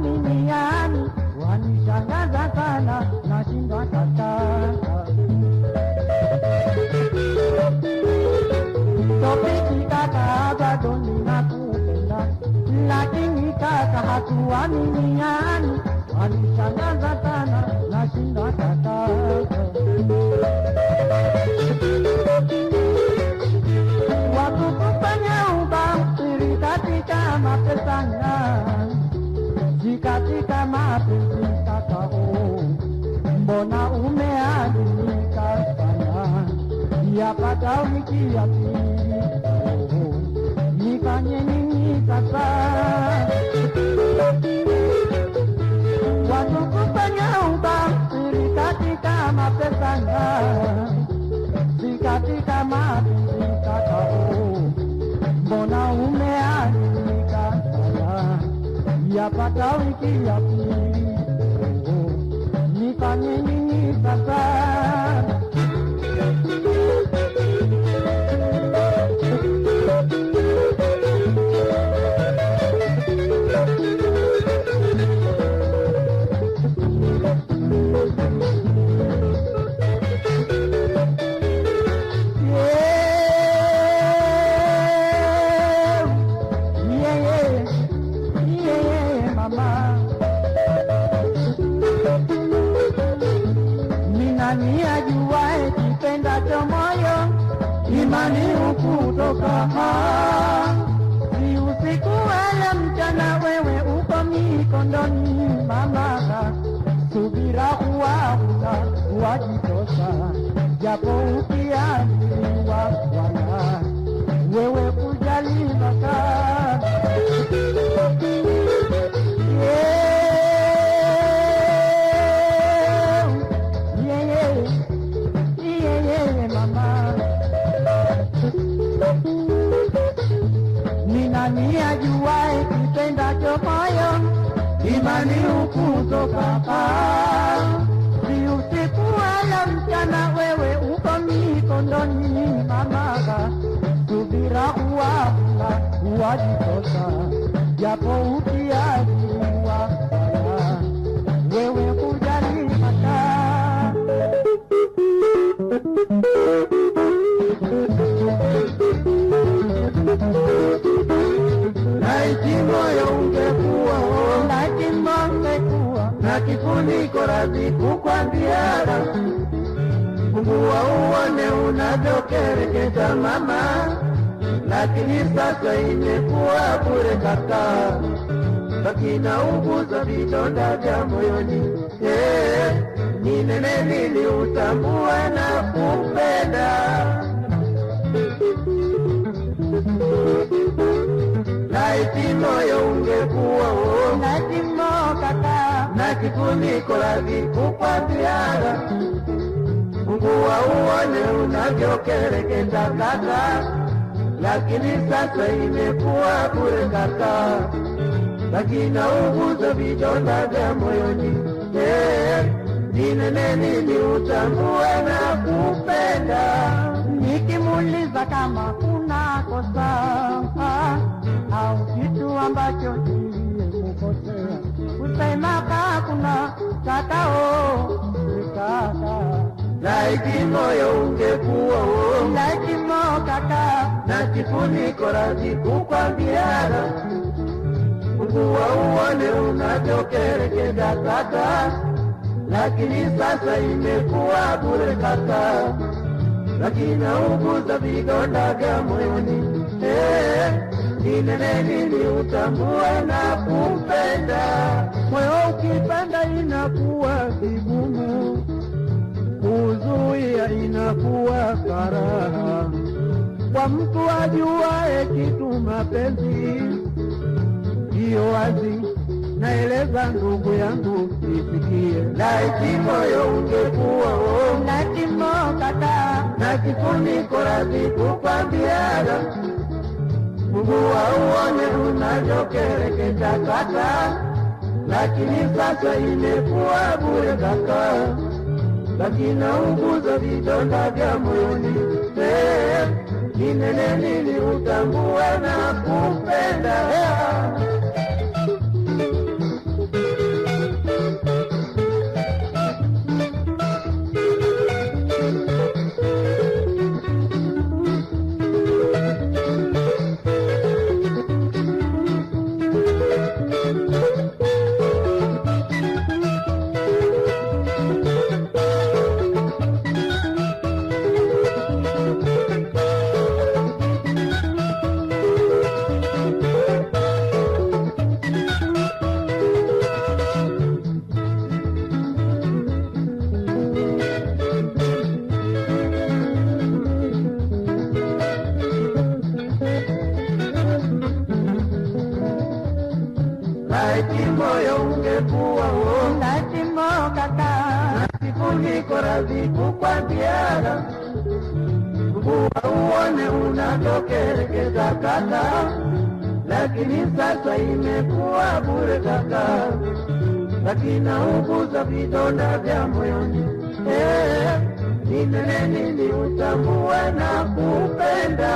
kuaminiani, wanishangaza sana, nashindwa sasa Topiki kaka, bado ninakupenda, lakini kaka hatuaminiani, wanishangaza sana, nashindwa tata. Yapata wiki ya pili nifanye nini sasa? Wakukufanya ubasiri katika mapesana si katika mapenzi kakao, mbona umeanika? Yapata wiki ya pili, Mina ajuae kipendacho moyo, imani hukutoka. Ni usiku wala mchana, wewe uko mikondoni mama, subira huwa huna wajitosha, japo ukiambiwa wewe hukutoka. Si usiku wala mchana, wewe uko mikondoni mamaga, subira huwafula uwajitosa, japo ukiajiwa wewe kujali mata Laiti moyo ungekuwa na kifuniko radhi kukwambiana, fungua uone unavyokereketa mama, lakini sasa imekuwa bure kaka, bakina uguza vidonda vya moyoni. Eh, ni nene nili utambue na radhi kukwambiana, fungua uone unavyokereketa kaka, lakini sasa imekuwa bure kaka, lakina nauguza vidonda vya moyoni. Eh, ni nene nini utambue na kupenda. Nikimuuliza kama kuna kosa au kitu ambacho kimekosea, kusema hakuna tatao kaka laiki moyo ungekuwa laiki lazima kaka na kifuniko radhi kukwambiana, fungua uone unavyokereketa kaka, lakini sasa imekuwa bure kaka, lakini uguza vidonda vya moyoni. Eh, ni utambue na kupenda moyo ukipanda inakuwa vigumu, kuzuia inakuwa faraha. Kwa mtu ajuaye kitu mapenzi Iyo wazi. Naeleza ndugu yangu isikie, laiti moyo ungekuwa na kimo kata na kifuniko radhi kukwambiana, fungua uone unavyokereketa kaka, lakini sasa imekuwa bure kaka, lakini unguza vidonda vya moyoni. Eh, ni nene nini utambue na kupenda radhi kukwambiana mvua uone unatokelekeza kaka, lakini sasa imekuwa bure kaka, lakina uguza vidonda vya moyoni. Eh, ninene nini utambue na kupenda